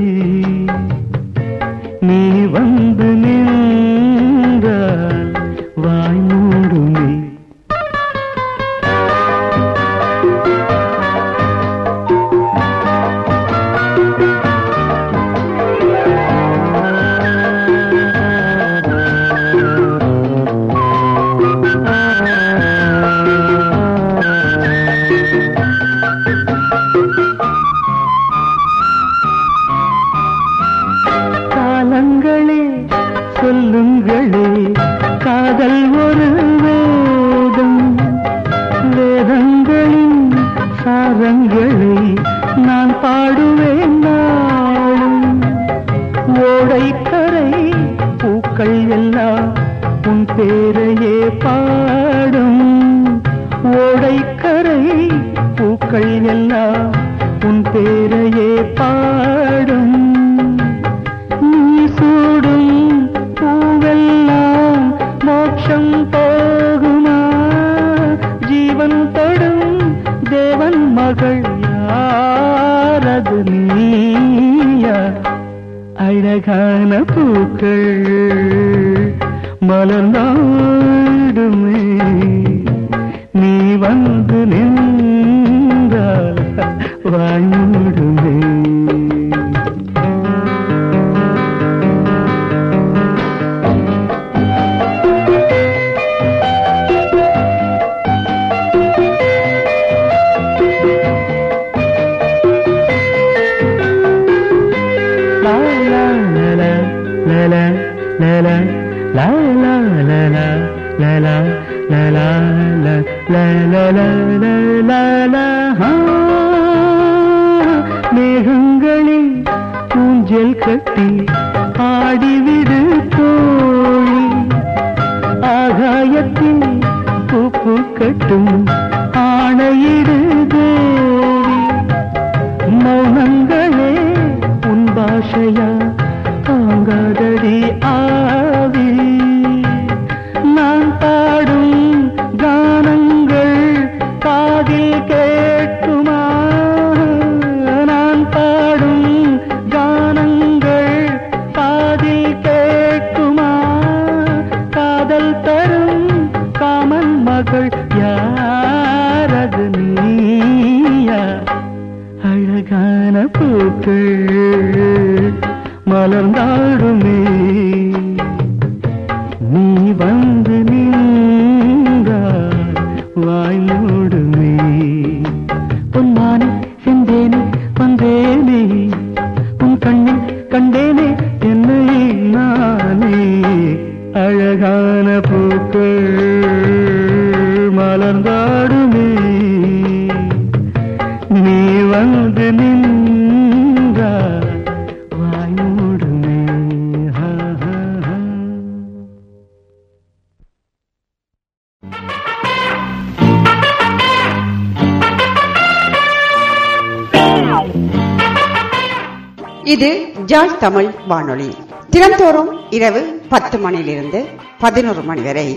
வானொலி. தினந்தோறும் இரவு பத்து மணியிலிருந்து பதினோரு மணி வரை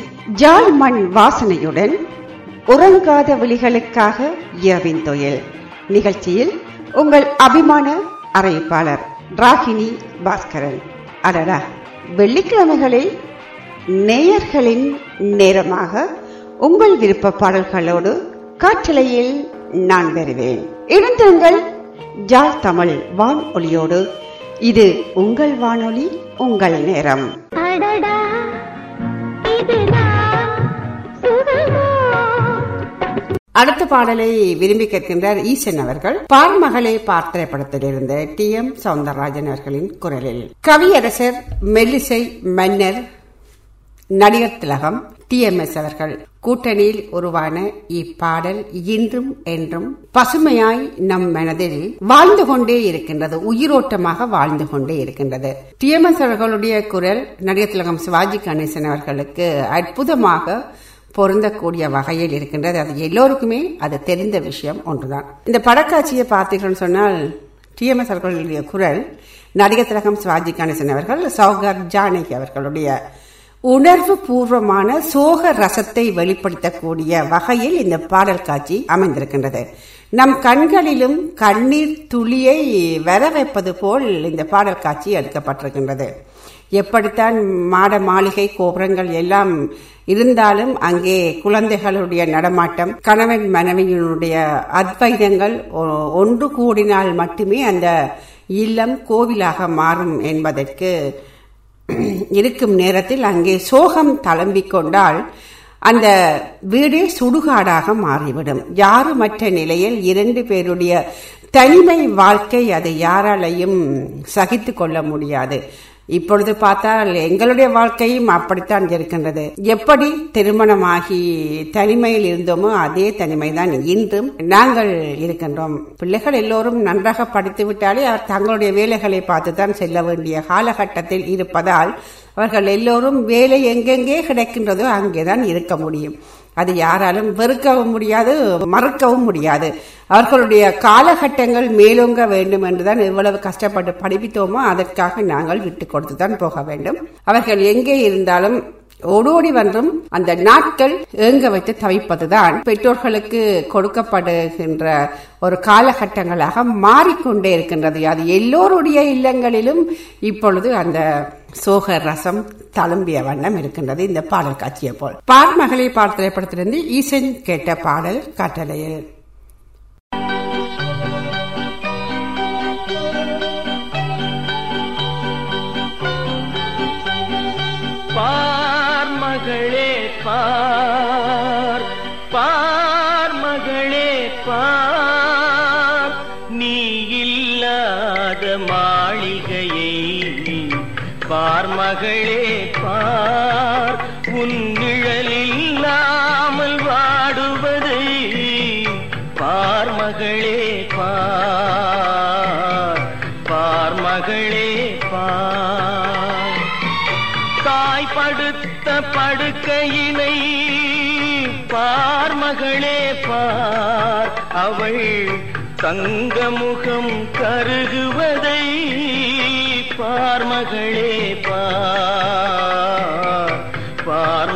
ஜால் மண் வாசனையுடன் உறங்காத விழிகளுக்காக இரவின் தொழில். நிகழ்ச்சியில் உங்கள் அபிமான அறிவிப்பாளர் ராகினி பாஸ்கரன். அடடா வெள்ளிக்கிழமைகளில் நேயர்களின் நேரமாக உங்கள் விருப்ப பாடல்களோடு காற்றலையில் நான் வருவேன். இணைந்திருங்கள் ஜாழ் தமிழ் வான் ஒளியோடு இது உங்கள் வானொலி உங்கள் நேரம். அடடா இதுதான் சுகமோ? அடுத்த பாடலை விரும்பி கேட்கின்றார் ஈசன் அவர்கள். பார்மகளே பார் திரைப்படத்திலிருந்து டி எம் சவுந்தரராஜன் அவர்களின் குரலில். கவியரசர் மெல்லிசை மன்னர் நடிகர் திலகம் டி எம் எஸ் அவர்கள். கூட்டணியில் உருவான இப்பாடல் இன்றும் என்றும் பசுமையாய் நம் மனதில் வாழ்ந்து கொண்டே இருக்கின்றது உயிரோட்டமாக வாழ்ந்து கொண்டே இருக்கின்றது. டிஎம்எஸ் அவர்களுடைய குரல் நடிகர் திலகம் சிவாஜி கணேசன் அவர்களுக்கு அற்புதமாக பொருந்தக்கூடிய வகையில் இருக்கின்றது. அது எல்லோருக்குமே அது தெரிந்த விஷயம் ஒன்றுதான். இந்த படக்காட்சியை பார்த்தீங்கன்னு சொன்னால் டிஎம்எஸ் அவர்களுடைய குரல் நடிகர் திலகம் சிவாஜி கணேசன் அவர்கள் சௌகர் ஜானகி அவர்களுடைய உணர்வு பூர்வமான சோக ரசத்தை வெளிப்படுத்தக்கூடிய வகையில் இந்த பாடல் காட்சி அமைந்திருக்கின்றது. நம் கண்களிலும் கண்ணீர் துளியை வர வைப்பது போல் இந்த பாடல் காட்சி எடுக்கப்பட்டிருக்கின்றது எப்படித்தான் மாட மாளிகை கோபுரங்கள் எல்லாம் இருந்தாலும் அங்கே குழந்தைகளுடைய நடமாட்டம் கணவன் மனைவியினுடைய அத்வைதங்கள் ஒ- ஒன்று கூடினால் மட்டுமே அந்த இல்லம் கோவிலாக மாறும் என்பதற்கு இருக்கும் நேரத்தில் அங்கே சோகம் தளம்பிக் கொண்டால் அந்த வீடே சுடுகாடாக மாறிவிடும். யாருமற்ற நிலையில் இரண்டு பேருடைய தனிமை வாழ்க்கை அதை யாராலையும் சகித்து கொள்ள முடியாது. இப்பொழுது பார்த்தால் எங்களுடைய வாழ்க்கையும் அப்படித்தான் இருக்கின்றது. எப்படி திருமணமாகி தனிமையில் இருந்தோமோ அதே தனிமை தான் இன்றும் நாங்கள் இருக்கின்றோம். பிள்ளைகள் எல்லோரும் நன்றாக படித்து விட்டாலே அவர் தங்களுடைய வேலைகளை பார்த்து தான் செல்ல வேண்டிய காலகட்டத்தில் இருப்பதால் அவர்கள் எல்லோரும் வேலை எங்கெங்கே கிடைக்கின்றதோ அங்கேதான் இருக்க முடியும். அது யாராலும் வெறுக்கவும் முடியாது மறுக்கவும் முடியாது. அவர்களுடைய காலகட்டங்கள் மேலோங்க வேண்டும் என்றுதான் எவ்வளவு கஷ்டப்பட்டு படிப்பித்தோமோ அதற்காக நாங்கள் விட்டு கொடுத்து தான் போக வேண்டும். அவர்கள் எங்கே இருந்தாலும் ஓடோடி வந்தும் அந்த நாட்கள் ஏங்க வைத்து தவிப்பதுதான். பெற்றோர்களுக்கு கொடுக்கப்படுகின்ற ஒரு காலகட்டங்களாக மாறிக்கொண்டே இருக்கின்றது. அது எல்லோருடைய இல்லங்களிலும் இப்பொழுது அந்த சோக ரசம் தழும்பிய வண்ணம் இருக்கின்றது இந்த பாடல் காட்சியை போல். பார் மகளிர் பாடல் திரைப்படத்திலிருந்து ஈசன் கேட்ட பாடல் கட்டளையில் மகளே பார் உன் நிழல் இல்லாமல் வாடுவதை பார் மகளே பார் பார் மகளே பார். தாய் படுத்த படுக்கையினை பார் மகளே பார் அவள் தங்க முகம் கருகுவதை பார் மகளே பார். பார்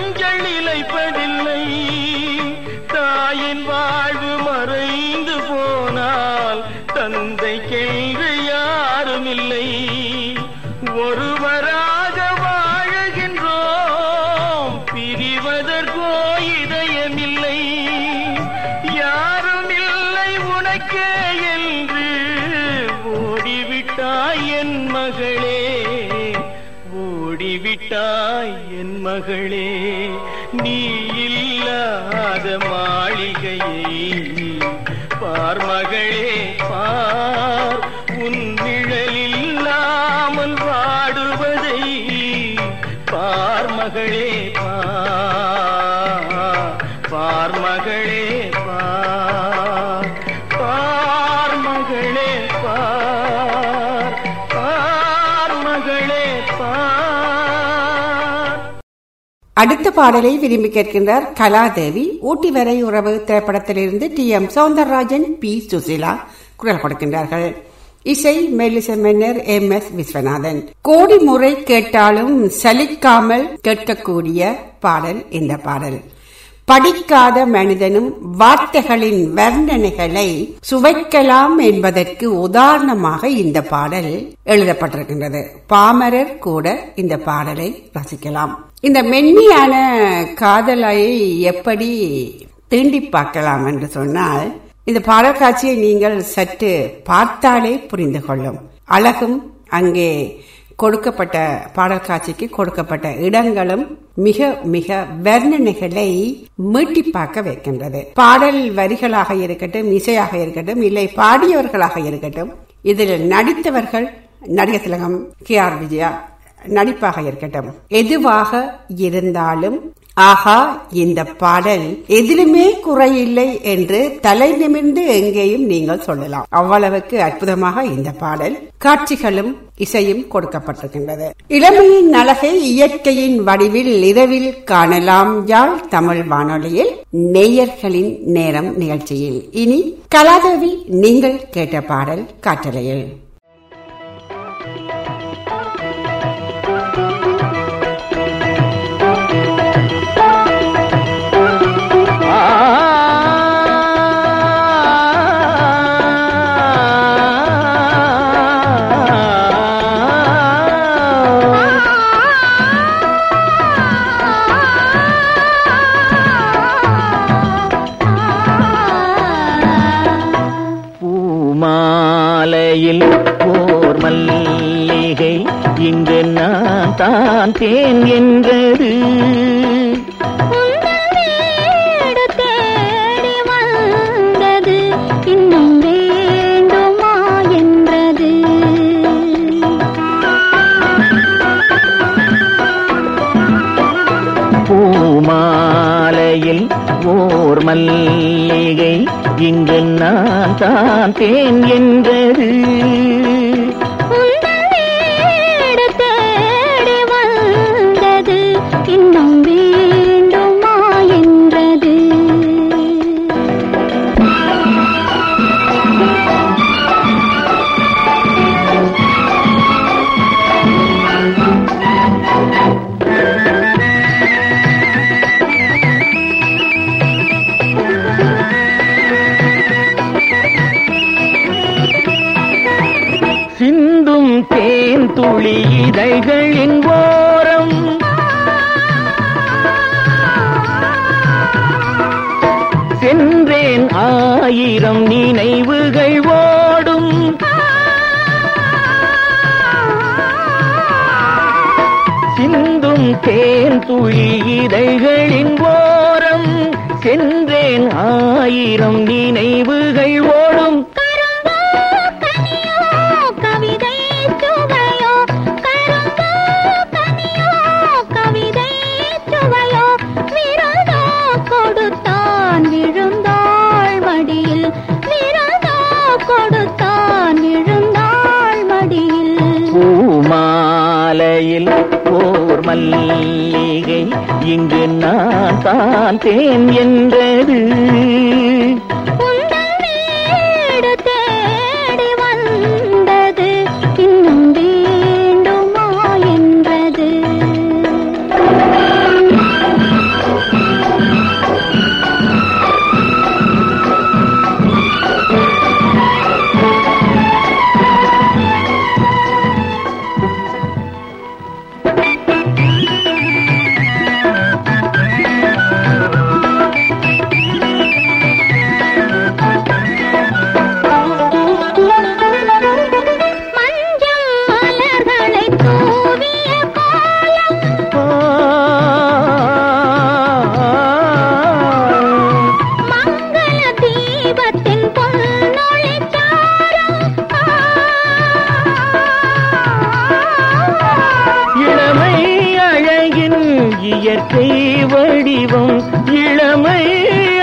மஞ்சள் நிலைப்பதில்லை. தாயின் அடுத்த பாடலை விரும்பி கேட்கின்றார் கலாதேவி. ஊட்டி வரை உறவு திரைப்படத்திலிருந்து D. M. Soundararajan B. Susheela குரல் கொடுக்கின்றார்கள் இசை மெல்லிச மன்னர் எம். எஸ். விஸ்வநாதன். கோடி முறை கேட்டாலும் சலிக்காமல் கேட்கக்கூடிய பாடல் இந்த பாடல். படிக்காத மனிதனும் வார்த்தைகளின் வர்ணனைகளை சுவைக்கலாம் என்பதற்கு உதாரணமாக இந்த பாடல் எழுதப்பட்டிருக்கின்றது. பாமரர் கூட இந்த பாடலை ரசிக்கலாம். இந்த மென்மையான காதலை எப்படி தீண்டி பார்க்கலாம் என்று சொன்னால் இந்த பாடல் காட்சியை நீங்கள் சற்று பார்த்தாலே புரிந்து கொள்ளும். அழகும் அங்கே கொடுக்கப்பட்ட பாடல் காட்சிக்கு கொடுக்கப்பட்ட இடங்களும் மிக மிக வர்ணனைகளை மீட்டி பார்க்க வைக்கின்றது. பாடல் வரிகளாக இருக்கட்டும் இசையாக இருக்கட்டும் இல்லை பாடியவர்களாக இருக்கட்டும் இதில் நடித்தவர்கள் நடிகர் திலகம் கே ஆர் விஜயா நடிப்பாக இருக்கட்டும். எதுவாக இருந்தாலும் ஆஹா இந்த பாடல் எதிலுமே குறையில்லை என்று தலை நிமிர்ந்து எங்கேயும் நீங்கள் சொல்லலாம். அவ்வளவுக்கு அற்புதமாக இந்த பாடல் காட்சிகளும் இசையும் கொடுக்கப்பட்டிருக்கின்றது. இளமையின் அழகை இயற்கையின் வடிவில் இரவில் காணலாம் யாழ் தமிழ் வானொலியில் நேயர்களின் நேரம் நிகழ்ச்சியில். இனி கலாதேவி நீங்கள் கேட்ட பாடல் காற்றலையில். தான் தேன் என்றது. துளி ஓரம். சென்றேன் ஆயிரம் நினைவுகள் ஓடும். சிந்தும் தேன் துளி இதழ்களின் ஓரம். சென்றேன் ஆயிரம் நினைவுகள் ஓ மல்லிகை இங்கு நான் தான் என்றது. இயற்கை வடிவம் இளமை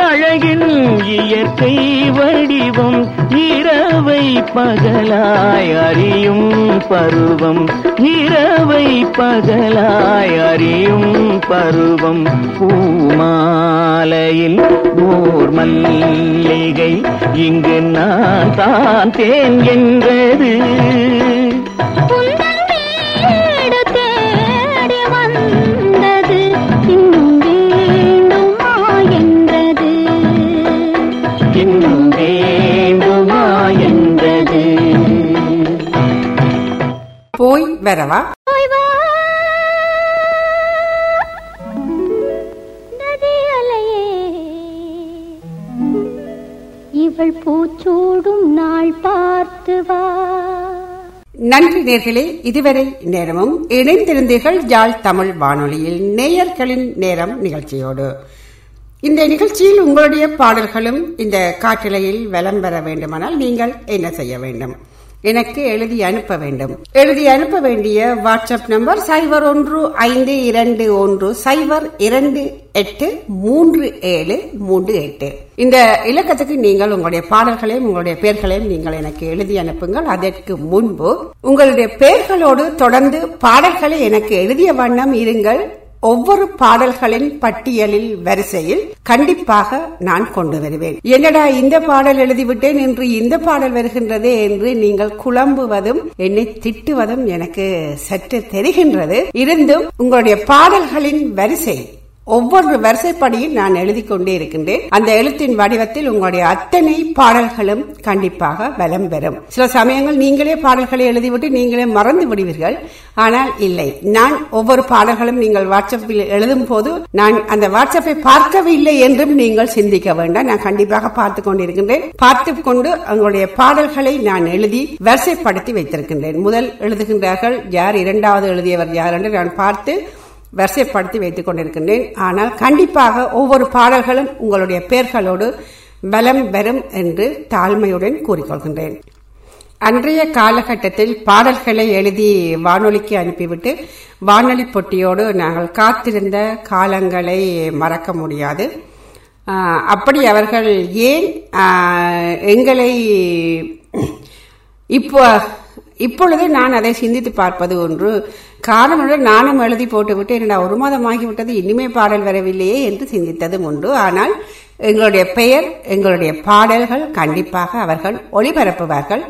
அழகின் இயற்கை வடிவம் இரவை பகலாய் அறியும் பருவம் இரவை பகலாய் அறியும் பருவம். பூமாலையில் ஓர் மல்லிகை இங்கு நான் தான் தேன் என்றது. வரவா? இவள் பூச்சூடும் நாள் பார்த்து வா. நன்றி நேர்களே இதுவரை நேரமும் இணைந்திருந்தீர்கள். யாழ் தமிழ் வானொலியில் நேயர்களின் நேரம் நிகழ்ச்சியோடு. இந்த நிகழ்ச்சியில் உங்களுடைய பாடல்களும் இந்த காட்டிலையில் வலம் பெற வேண்டுமானால் நீங்கள் என்ன செய்ய வேண்டும்? எனக்கு எழுதி அனுப்ப வேண்டும். எழுதி அனுப்ப வேண்டிய வாட்ஸ்அப் நம்பர் சைபர் ஒன்று ஐந்து இரண்டு ஒன்று சைபர் இரண்டு எட்டு மூன்று ஏழு மூன்று எட்டு. இந்த இலக்கத்துக்கு நீங்கள் உங்களுடைய பாடல்களையும் உங்களுடைய பெயர்களையும் நீங்கள் எனக்கு எழுதி அனுப்புங்கள். அதற்கு முன்பு உங்களுடைய பெயர்களோடு தொடர்ந்து பாடல்களை எனக்கு எழுதிய வண்ணம் இருங்கள். ஒவ்வொரு பாடல்களின் பட்டியலில் வரிசையில் கண்டிப்பாக நான் கொண்டு வருவேன். என்னடா இந்த பாடல் எழுதிவிட்டேன் என்று இந்த பாடல் வருகின்றதே என்று நீங்கள் குழம்புவதும் என்னை திட்டுவதும் எனக்கு சற்று தெரிகின்றது. இருந்தும் உங்களுடைய பாடல்களின் வரிசை ஒவ்வொரு வரிசைப்படியும் நான் எழுதி கொண்டே இருக்கின்றேன். அந்த எழுத்தின் வடிவத்தில் உங்களுடைய அத்தனை பாடல்களும் கண்டிப்பாக பலம் பெறும். சில சமயங்கள் நீங்களே பாடல்களை எழுதிவிட்டு நீங்களே மறந்து விடுவீர்கள். ஆனால் இல்லை நான் ஒவ்வொரு பாடல்களும் நீங்கள் வாட்ஸ்அப்பில் எழுதும் போது நான் அந்த வாட்ஸ்அப்பை பார்க்கவில்லை என்றும் நீங்கள் சிந்திக்க வேண்டாம். நான் கண்டிப்பாக பார்த்து கொண்டிருக்கின்றேன். பார்த்து கொண்டு உங்களுடைய பாடல்களை நான் எழுதி வரிசைப்படுத்தி வைத்திருக்கின்றேன். முதல் எழுதுகின்றார்கள் யார் இரண்டாவது எழுதியவர் யார் என்று நான் பார்த்து வரிசைப்படுத்தி வைத்துக் கொண்டிருக்கின்றேன். ஆனால் கண்டிப்பாக ஒவ்வொரு பாடல்களும் உங்களுடைய பெயர்களோடு பலம் பெறும் என்று தாழ்மையுடன் கூறிக்கொள்கின்றேன். அன்றைய காலகட்டத்தில் பாடல்களை எழுதி வானொலிக்கு அனுப்பிவிட்டு வானொலி பொட்டியோடு நாங்கள் காத்திருந்த காலங்களை மறக்க முடியாது. அப்படி அவர்கள் ஏன் எங்களை இப்போ இப்பொழுது நான் அதை சிந்தித்து பார்ப்பது ஒன்று. காரணம் நானும் எழுதி போட்டுவிட்டு என்னடா ஒரு மாதம் ஆகிவிட்டது இனிமே பாடல் வரவில்லையே என்று சிந்தித்ததும் உண்டு. ஆனால் எங்களுடைய பெயர் எங்களுடைய பாடல்கள் கண்டிப்பாக அவர்கள் ஒளிபரப்புவார்கள்.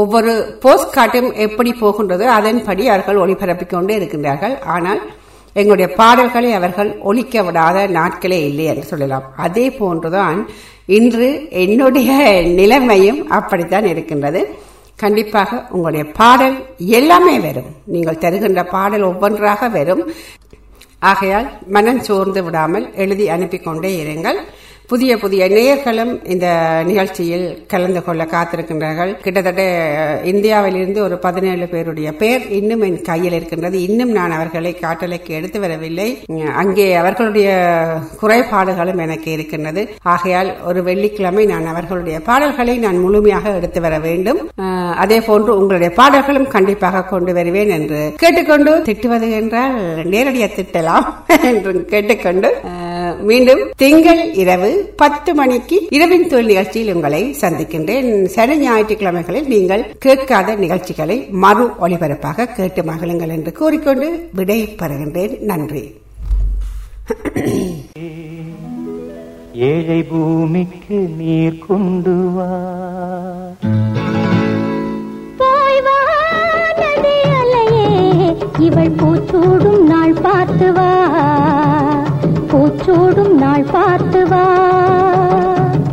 ஒவ்வொரு போஸ்ட் காட்டும் எப்படி போகின்றதோ அதன்படி அவர்கள் ஒளிபரப்பிக் கொண்டே இருக்கின்றார்கள். ஆனால் எங்களுடைய பாடல்களை அவர்கள் ஒழிக்க விடாத நாட்களே இல்லை என்று சொல்லலாம். அதே போன்றுதான் இன்று என்னுடைய நிலைமையும் அப்படித்தான் இருக்கின்றது. கண்டிப்பாக உங்களுடைய பாடல் எல்லாமே வரும். நீங்கள் தருகின்ற பாடல் ஒவ்வொன்றாக வரும். ஆகையால் மனம் சோர்ந்து விடாமல் எழுதி அனுப்பிக்கொண்டே இருங்கள். புதிய புதிய நேயர்களும் இந்த நிகழ்ச்சியில் கலந்து கொள்ள காத்திருக்கின்றார்கள். கிட்டத்தட்ட இந்தியாவிலிருந்து ஒரு பதினேழு பேருடைய பெயர் இன்னும் என் கையில் இருக்கின்றது. இன்னும் நான் அவர்களை காட்டலைக்கு எடுத்து வரவில்லை. அங்கே அவர்களுடைய குறைபாடுகளும் எனக்கு இருக்கின்றது. ஆகையால் ஒரு வெள்ளிக்கிழமை நான் அவர்களுடைய பாடல்களை நான் முழுமையாக எடுத்து வர வேண்டும். அதே போன்று உங்களுடைய பாடல்களும் கண்டிப்பாக கொண்டு வருவேன் என்று கேட்டுக்கொண்டு திட்டுவது என்றால் நேரடியாக திட்டலாம் என்று கேட்டுக்கொண்டு மீண்டும் திங்கள் இரவு பத்து மணிக்கு இரவின் தொழில் நிகழ்ச்சியில் உங்களை சந்திக்கின்றேன். சனி ஞாயிற்றுக்கிழமைகளில் நீங்கள் கேட்காத நிகழ்ச்சிகளை மறு ஒளிபரப்பாக கேட்டு மகிழுங்கள் என்று கூறிக்கொண்டு விடை பெறுகின்றேன். நன்றி. ஏழை பூமிக்கு நீர் கொண்டு வா. இவள் பூச்சூடும் நாள் பார்த்து வா. பூச்சூடும் நாள் பார்த்து வா.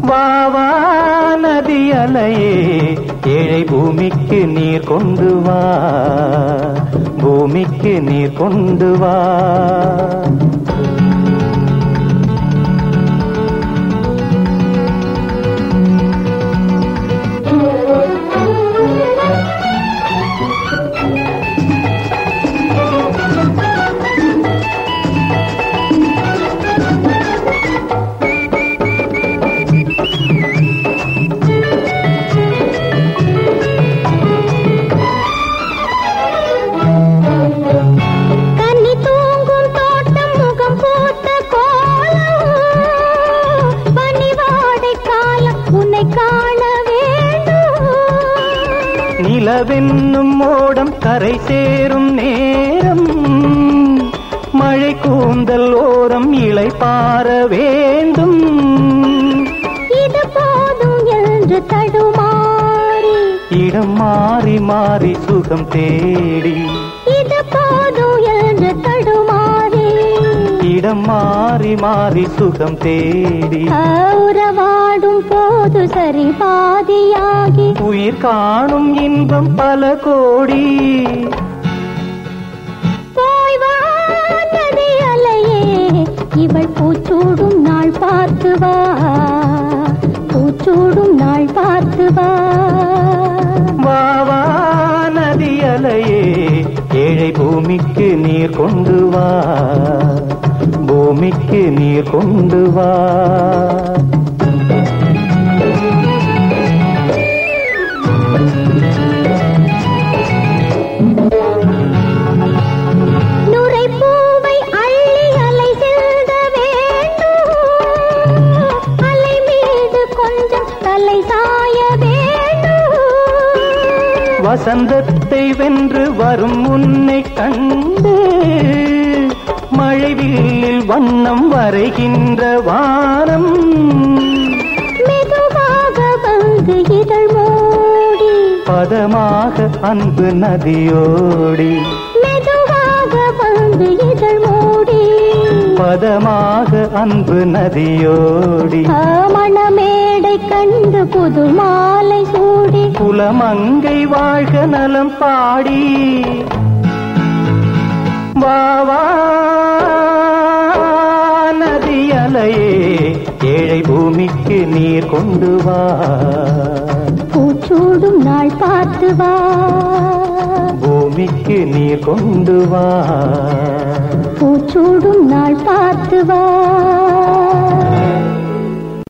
வா நதி அலையே ஏழை பூமிக்கு நீர் கொண்டு வா. பூமிக்கு நீர் கொண்டு வா. நிலவென்னும் மோடம் கரை சேரும் நேரம். மழை கூந்தல் ஓரம் இலை பார வேண்டும். இது போதும் என்று தடுமாறி. இடம் மாறி மாறி சுகம் தேடி. இது போதும் மாறி சுகம் தேடி உறவாடும் போது சரி பாதியாகி உயிர் காணும் இன்பம் பல கோடி. இவள் பூச்சூடும் நாள் பார்த்து வா. பூச்சூடும் நாள் பார்த்து வா. வா வா நதி அலையே. ஏழை பூமிக்கு நீர் கொண்டு வா. பூமிக்கு நீர் கொண்டு வா. வசந்தத்தை வென்று வரும் உன்னை மழைவில்லில் வண்ணம் வரைகின்ற வானம். மெதுவாக வந்து இதழ் மூடி. பதமாக அன்பு நதியோடி. மெதுவாக வந்து இதழ் மூடி. பதமாக அன்பு நதியோடி. மணமேடை கண்டு புது மாலை சூடி. குலமங்கை வாழ்க நலம் பாடி. வா வா. அலையே ஏழை பூமிக்கு நீர் கொண்டு வா. பூச்சூடும் நாள் பார்த்து வா. பூமிக்கு நீர் கொண்டு வா. பூச்சூடும் நாள் பார்த்து வா.